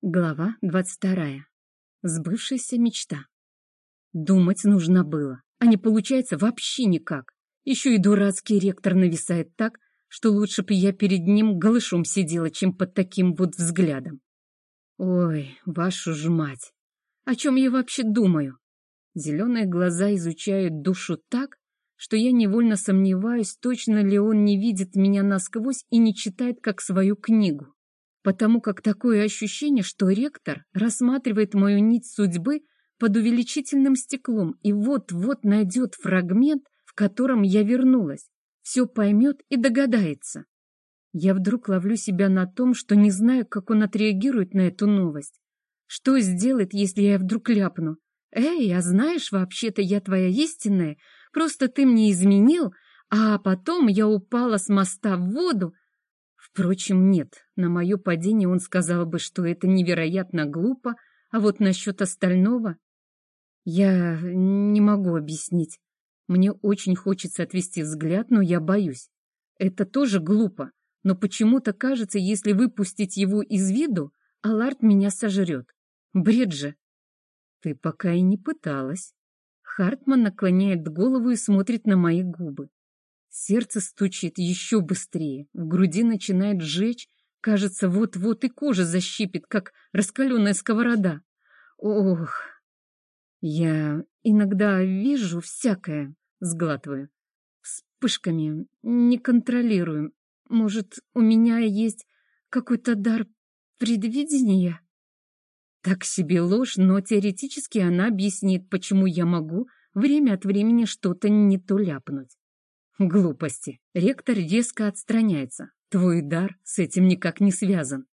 Глава двадцать вторая. Сбывшаяся мечта. Думать нужно было, а не получается вообще никак. Еще и дурацкий ректор нависает так, что лучше бы я перед ним голышом сидела, чем под таким вот взглядом. Ой, вашу ж мать! О чем я вообще думаю? Зеленые глаза изучают душу так, что я невольно сомневаюсь, точно ли он не видит меня насквозь и не читает как свою книгу потому как такое ощущение, что ректор рассматривает мою нить судьбы под увеличительным стеклом и вот-вот найдет фрагмент, в котором я вернулась, все поймет и догадается. Я вдруг ловлю себя на том, что не знаю, как он отреагирует на эту новость. Что сделает, если я вдруг ляпну? «Эй, а знаешь, вообще-то я твоя истинная, просто ты мне изменил, а потом я упала с моста в воду, Впрочем, нет, на мое падение он сказал бы, что это невероятно глупо, а вот насчет остального я не могу объяснить. Мне очень хочется отвести взгляд, но я боюсь. Это тоже глупо, но почему-то кажется, если выпустить его из виду, Аларт меня сожрет. Бред же. Ты пока и не пыталась. Хартман наклоняет голову и смотрит на мои губы. Сердце стучит еще быстрее, в груди начинает жечь, кажется, вот-вот и кожа защипит, как раскаленная сковорода. Ох, я иногда вижу всякое, сглатываю. Вспышками, не контролирую. Может, у меня есть какой-то дар предвидения? Так себе ложь, но теоретически она объяснит, почему я могу время от времени что-то не то ляпнуть. Глупости. Ректор резко отстраняется. Твой дар с этим никак не связан.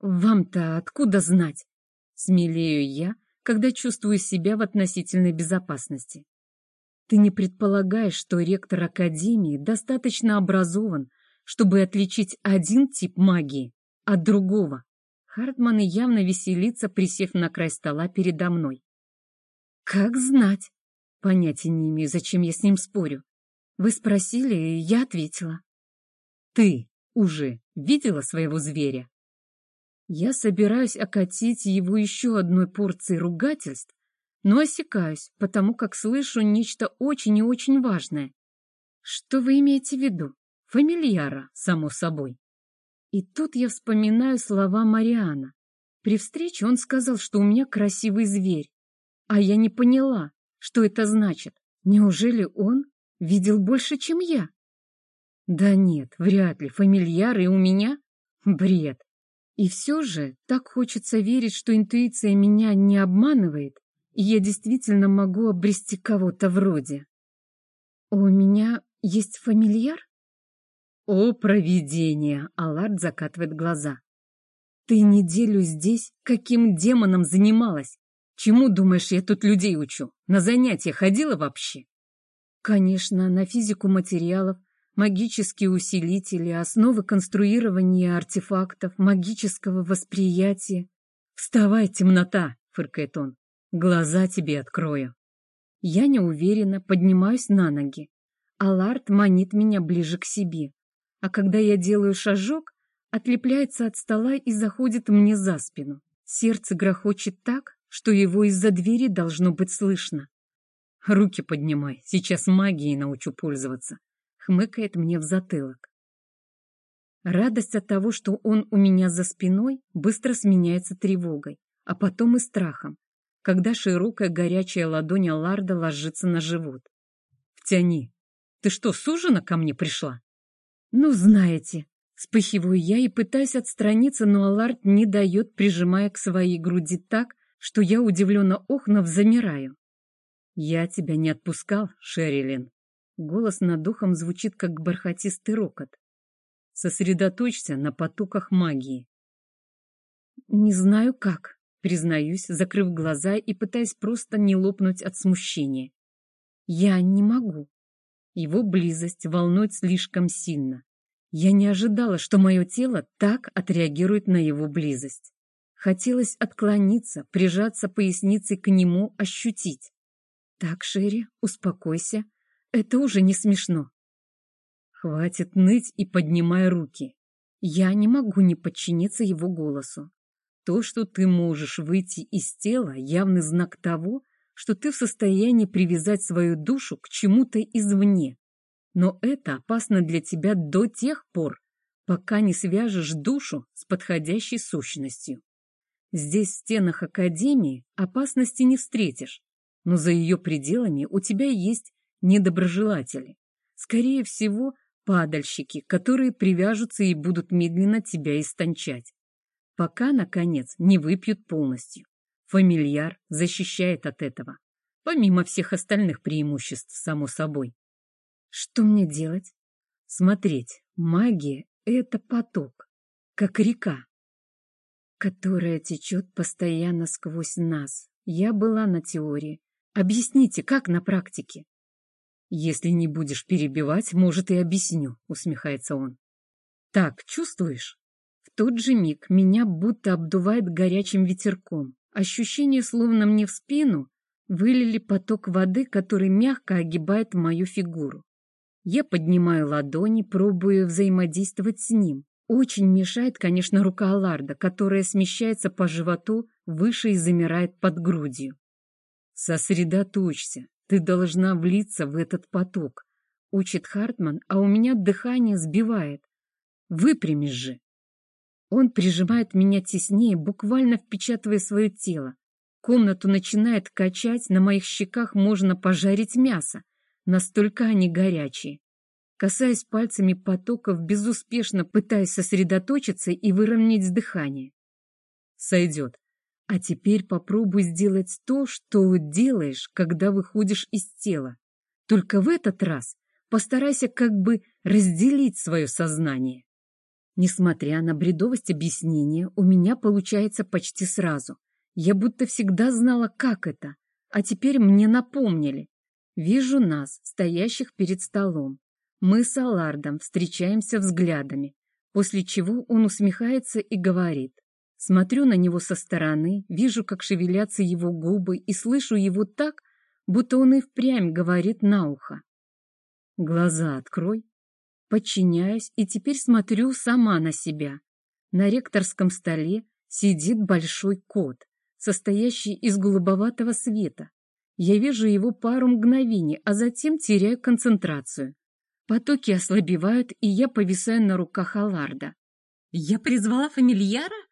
Вам-то откуда знать? Смелею я, когда чувствую себя в относительной безопасности. Ты не предполагаешь, что ректор Академии достаточно образован, чтобы отличить один тип магии от другого. Хартман явно веселится, присев на край стола передо мной. Как знать? Понятия не имею, зачем я с ним спорю. Вы спросили, и я ответила. Ты уже видела своего зверя? Я собираюсь окатить его еще одной порцией ругательств, но осекаюсь, потому как слышу нечто очень и очень важное. Что вы имеете в виду? Фамильяра, само собой. И тут я вспоминаю слова Мариана. При встрече он сказал, что у меня красивый зверь. А я не поняла, что это значит. Неужели он Видел больше, чем я. Да нет, вряд ли. Фамильяры у меня? Бред. И все же так хочется верить, что интуиция меня не обманывает, и я действительно могу обрести кого-то вроде. У меня есть фамильяр? О, провидение! Аларт закатывает глаза. Ты неделю здесь каким демоном занималась? Чему, думаешь, я тут людей учу? На занятия ходила вообще? Конечно, на физику материалов, магические усилители, основы конструирования артефактов, магического восприятия. «Вставай, темнота!» — фыркает он. «Глаза тебе открою». Я неуверенно поднимаюсь на ноги. Аларт манит меня ближе к себе. А когда я делаю шажок, отлепляется от стола и заходит мне за спину. Сердце грохочет так, что его из-за двери должно быть слышно. Руки поднимай, сейчас магией научу пользоваться. Хмыкает мне в затылок. Радость от того, что он у меня за спиной, быстро сменяется тревогой, а потом и страхом, когда широкая горячая ладонь Ларда ложится на живот. «Втяни! Ты что, сужена ко мне пришла?» «Ну, знаете!» Вспыхиваю я и пытаюсь отстраниться, но Алард не дает, прижимая к своей груди так, что я удивленно охнув замираю. «Я тебя не отпускал, Шерилин». Голос над духом звучит, как бархатистый рокот. Сосредоточься на потоках магии. Не знаю как, признаюсь, закрыв глаза и пытаясь просто не лопнуть от смущения. Я не могу. Его близость волнует слишком сильно. Я не ожидала, что мое тело так отреагирует на его близость. Хотелось отклониться, прижаться поясницей к нему, ощутить. Так, Шерри, успокойся. Это уже не смешно. Хватит ныть и поднимай руки. Я не могу не подчиниться его голосу. То, что ты можешь выйти из тела, явный знак того, что ты в состоянии привязать свою душу к чему-то извне. Но это опасно для тебя до тех пор, пока не свяжешь душу с подходящей сущностью. Здесь, в стенах Академии, опасности не встретишь, но за ее пределами у тебя есть недоброжелатели. Скорее всего, падальщики, которые привяжутся и будут медленно тебя истончать, пока, наконец, не выпьют полностью. Фамильяр защищает от этого, помимо всех остальных преимуществ, само собой. Что мне делать? Смотреть. Магия — это поток, как река, которая течет постоянно сквозь нас. Я была на теории. Объясните, как на практике? Если не будешь перебивать, может, и объясню, усмехается он. Так, чувствуешь? В тот же миг меня будто обдувает горячим ветерком. Ощущение, словно мне в спину вылили поток воды, который мягко огибает мою фигуру. Я поднимаю ладони, пробую взаимодействовать с ним. Очень мешает, конечно, рука Аларда, которая смещается по животу выше и замирает под грудью. Сосредоточься, ты должна влиться в этот поток, учит Хартман, а у меня дыхание сбивает. Выпрямись же. Он прижимает меня теснее, буквально впечатывая свое тело. Комнату начинает качать, на моих щеках можно пожарить мясо. Настолько они горячие. Касаясь пальцами потоков, безуспешно пытаясь сосредоточиться и выровнять дыхание. Сойдет. А теперь попробуй сделать то, что делаешь, когда выходишь из тела. Только в этот раз постарайся как бы разделить свое сознание. Несмотря на бредовость объяснения, у меня получается почти сразу. Я будто всегда знала, как это, а теперь мне напомнили. Вижу нас, стоящих перед столом. Мы с Алардом встречаемся взглядами, после чего он усмехается и говорит. Смотрю на него со стороны, вижу, как шевелятся его губы и слышу его так, будто он и впрямь говорит на ухо. Глаза открой, Подчиняюсь и теперь смотрю сама на себя. На ректорском столе сидит большой кот, состоящий из голубоватого света. Я вижу его пару мгновений, а затем теряю концентрацию. Потоки ослабевают, и я повисаю на руках Аларда. «Я призвала фамильяра?»